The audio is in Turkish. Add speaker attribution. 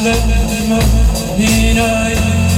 Speaker 1: Allah'ım, Allah'ım,